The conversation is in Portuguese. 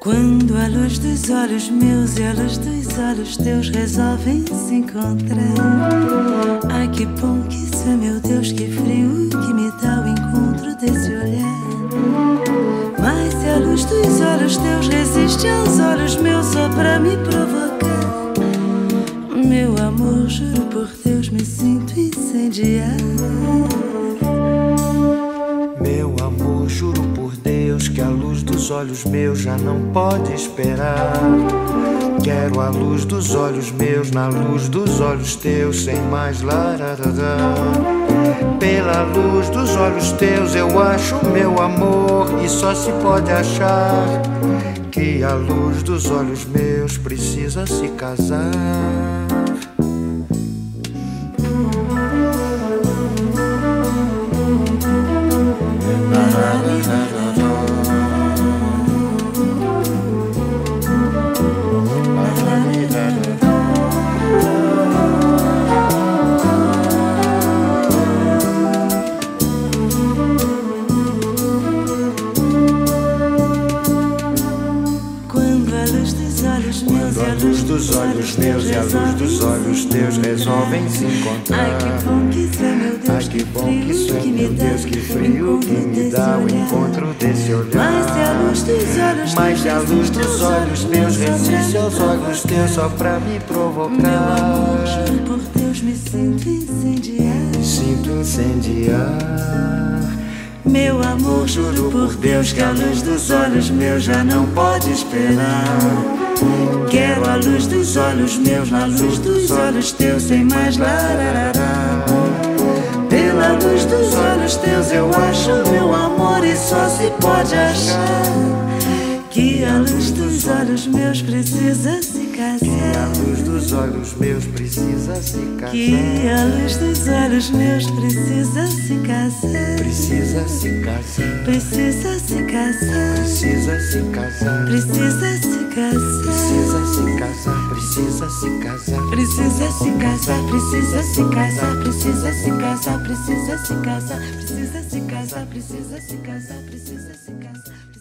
Quando a luz dos olhos meus e a luz dos olhos teus resolvem se encontrar. Ai que bom que isso é, meu Deus, que frio que me dá o encontro desse olhar. Mas se a luz dos olhos teus resiste aos olhos meus só pra me provocar, meu amor, juro por Deus, me sinto incendiar. Que a luz dos olhos meus já não pode esperar. Quero a luz dos olhos meus na luz dos olhos teus, sem mais lararará. Pela luz dos olhos teus eu acho meu amor e só se pode achar que a luz dos olhos meus precisa se casar. Dos olhos meus e a luz dos olhos teus resolvem se encontrar. Ai que bom que isso é, meu Deus, Ai, que bom que isso é, meu Deus, que frio que me dá o encontro desse olhar. Mas se a luz dos olhos Mas se a luz dos olhos meus resiste aos olhos teus só pra me Meu provocar. amor, juro por Deus, me sinto incendiar. Me sinto incendiar. Meu amor, juro por Deus que a luz dos olhos meus já não pode esperar. Olhos meus na luz dos olhos teus, sem mais lararará. Pela luz dos olhos teus eu acho meu amor e só se pode achar que a luz dos olhos meus precisa se Que a casar. luz dos olhos meus precisa se casar. Que a luz dos olhos meus precisa se casar. Precisa se casar. Precisa se casar. Precisa se casar. Precisa se casar. Precisa se casar. Precisa se casar. Precisa se casar, precisa se casar, precisa se casar, precisa se casar, precisa se casar, precisa se casar, precisa se casar.